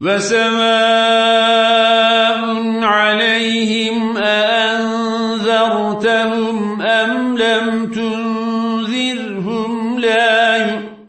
وسواء عليهم أأنذرتهم أم لم تنذرهم لا يؤمنون